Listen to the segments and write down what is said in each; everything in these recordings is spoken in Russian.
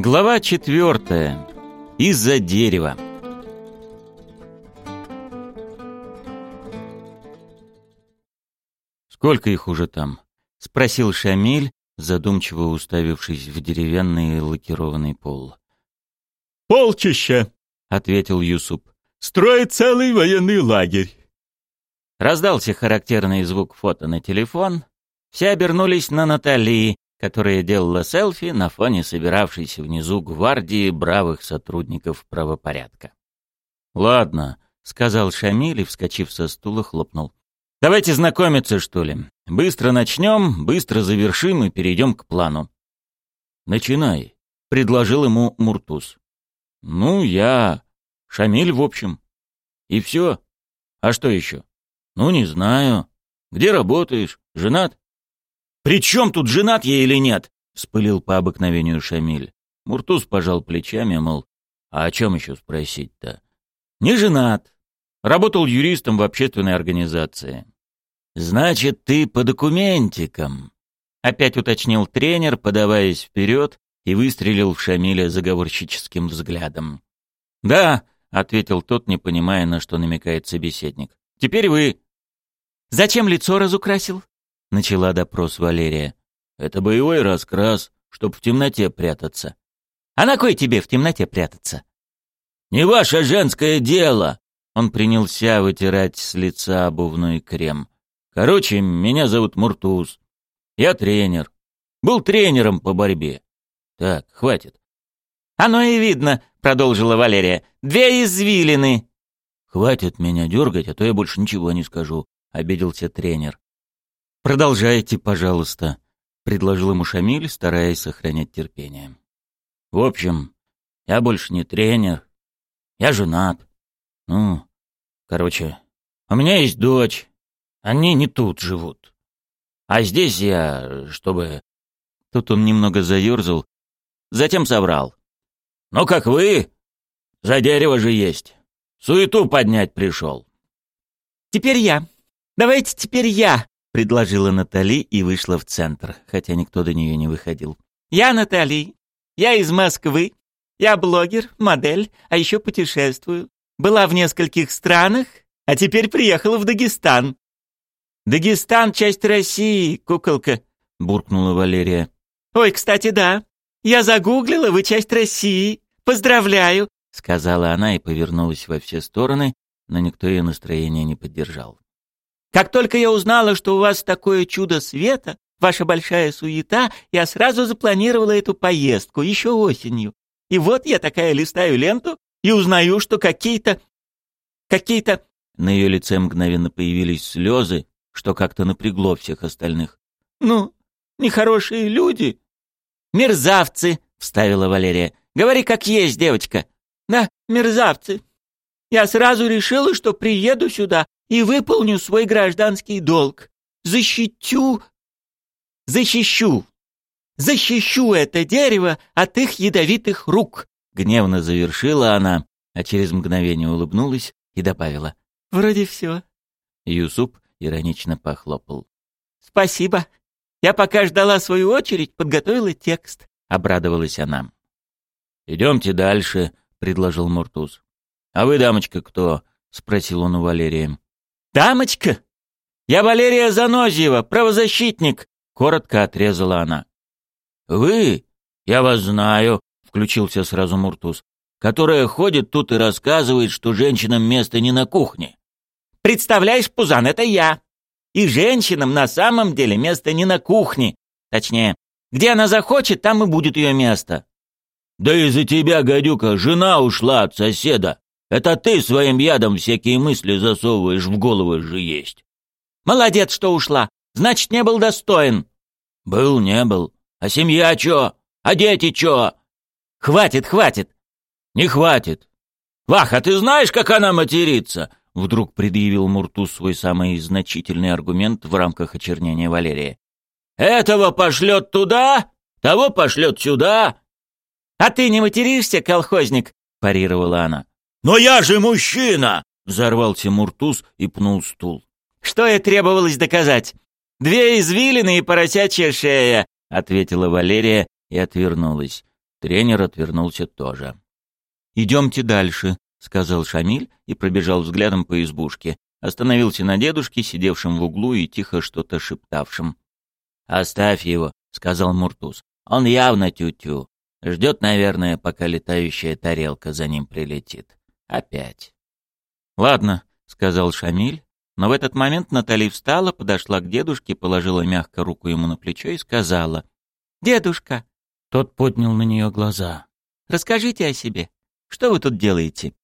Глава четвертая. Из-за дерева. «Сколько их уже там?» — спросил Шамиль, задумчиво уставившись в деревянный лакированный пол. «Полчища!» — ответил Юсуп. «Строит целый военный лагерь!» Раздался характерный звук фото на телефон. Все обернулись на Натали, которая делала селфи на фоне собиравшейся внизу гвардии бравых сотрудников правопорядка. «Ладно», — сказал Шамиль и, вскочив со стула, хлопнул. «Давайте знакомиться, что ли. Быстро начнем, быстро завершим и перейдем к плану». «Начинай», — предложил ему Муртуз. «Ну, я... Шамиль, в общем. И все. А что еще?» «Ну, не знаю. Где работаешь? Женат?» «При чем тут женат я или нет?» — вспылил по обыкновению Шамиль. Муртуз пожал плечами, мол, а о чем еще спросить-то? «Не женат. Работал юристом в общественной организации». «Значит, ты по документикам?» — опять уточнил тренер, подаваясь вперед и выстрелил в Шамиля заговорщическим взглядом. «Да», — ответил тот, не понимая, на что намекает собеседник. «Теперь вы». «Зачем лицо разукрасил?» — начала допрос Валерия. «Это боевой раскрас, чтоб в темноте прятаться». «А на кой тебе в темноте прятаться?» «Не ваше женское дело!» Он принялся вытирать с лица обувной крем. «Короче, меня зовут Муртуз. Я тренер. Был тренером по борьбе. Так, хватит». «Оно и видно», — продолжила Валерия. «Две извилины». «Хватит меня дергать, а то я больше ничего не скажу», — обиделся тренер. «Продолжайте, пожалуйста», — предложил ему Шамиль, стараясь сохранять терпение. «В общем, я больше не тренер. Я женат. Ну, короче, у меня есть дочь. Они не тут живут. А здесь я, чтобы...» Тут он немного заерзал, затем соврал. «Ну, как вы, за дерево же есть. Суету поднять пришел». «Теперь я. Давайте теперь я», — предложила Натали и вышла в центр, хотя никто до нее не выходил. «Я Натали. Я из Москвы. Я блогер, модель, а еще путешествую. Была в нескольких странах, а теперь приехала в Дагестан». «Дагестан — часть России, куколка», — буркнула Валерия. «Ой, кстати, да. Я загуглила, вы часть России. Поздравляю», — сказала она и повернулась во все стороны, но никто ее настроение не поддержал. Как только я узнала, что у вас такое чудо света, ваша большая суета, я сразу запланировала эту поездку, еще осенью. И вот я такая листаю ленту и узнаю, что какие-то... какие-то... На ее лице мгновенно появились слезы, что как-то напрягло всех остальных. «Ну, нехорошие люди». «Мерзавцы», — вставила Валерия. «Говори как есть, девочка». «Да, мерзавцы. Я сразу решила, что приеду сюда и выполню свой гражданский долг. Защитю... Защищу. Защищу это дерево от их ядовитых рук. Гневно завершила она, а через мгновение улыбнулась и добавила. Вроде все. Юсуп иронично похлопал. Спасибо. Я пока ждала свою очередь, подготовила текст. Обрадовалась она. «Идемте дальше», — предложил Муртуз. «А вы, дамочка, кто?» — спросил он у Валерии. «Дамочка? Я Валерия Занозьева, правозащитник!» — коротко отрезала она. «Вы? Я вас знаю», — включился сразу Муртуз, «которая ходит тут и рассказывает, что женщинам место не на кухне». «Представляешь, Пузан, это я. И женщинам на самом деле место не на кухне. Точнее, где она захочет, там и будет ее место». «Да из-за тебя, гадюка, жена ушла от соседа», это ты своим ядом всякие мысли засовываешь в голову же есть. Молодец, что ушла. Значит, не был достоин. Был, не был. А семья чё? А дети чё? Хватит, хватит. Не хватит. Вах, а ты знаешь, как она матерится? Вдруг предъявил Муртуз свой самый значительный аргумент в рамках очернения Валерия. Этого пошлет туда, того пошлет сюда. А ты не материшься, колхозник? парировала она. «Но я же мужчина!» — взорвался Муртуз и пнул стул. «Что и требовалось доказать? Две извилины и поросячья шея!» — ответила Валерия и отвернулась. Тренер отвернулся тоже. «Идемте дальше», — сказал Шамиль и пробежал взглядом по избушке. Остановился на дедушке, сидевшем в углу и тихо что-то шептавшем. «Оставь его», — сказал Муртуз. «Он явно тю-тю. Ждет, наверное, пока летающая тарелка за ним прилетит. Опять». «Ладно», — сказал Шамиль, но в этот момент Натали встала, подошла к дедушке, положила мягко руку ему на плечо и сказала. «Дедушка!» Тот поднял на нее глаза. «Расскажите о себе. Что вы тут делаете?»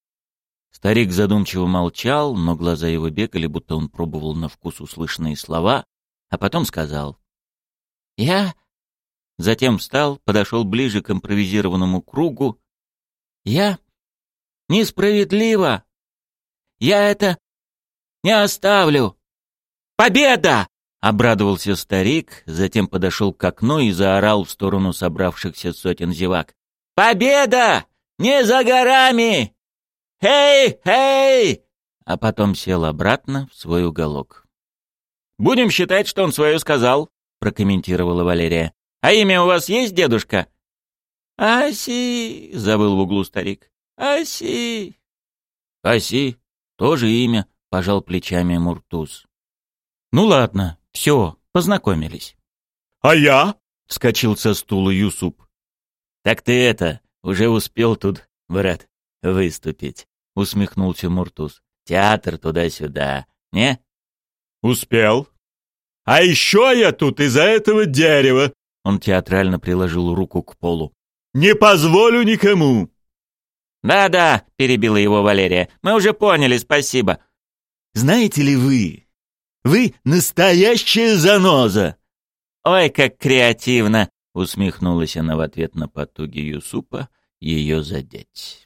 Старик задумчиво молчал, но глаза его бегали, будто он пробовал на вкус услышанные слова, а потом сказал. «Я...» Затем встал, подошел ближе к импровизированному кругу. «Я... Несправедливо! Я это... Не оставлю! Победа!» Обрадовался старик, затем подошел к окну и заорал в сторону собравшихся сотен зевак. «Победа! Не за горами! Эй, эй!» А потом сел обратно в свой уголок. «Будем считать, что он свое сказал», — прокомментировала Валерия. «А имя у вас есть, дедушка?» «Аси!» — забыл в углу старик. «Аси!» «Аси! Тоже имя», — пожал плечами Муртуз. «Ну ладно, все, познакомились». «А я?» — вскочил со стула Юсуп. «Так ты это, уже успел тут, брат, выступить», — усмехнулся Муртуз. «Театр туда-сюда, не?» «Успел. А еще я тут из-за этого дерева!» Он театрально приложил руку к полу. «Не позволю никому!» «Да-да», — перебила его Валерия, — «мы уже поняли, спасибо». «Знаете ли вы, вы настоящая заноза!» «Ой, как креативно!» — усмехнулась она в ответ на потуги Юсупа ее задеть.